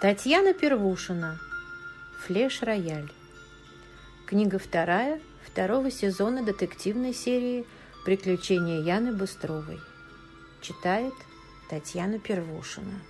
Татьяна Первушина. Флеш-рояль. Книга вторая второго сезона детективной серии «Приключения Яны Быстровой». Читает Татьяна Первушина.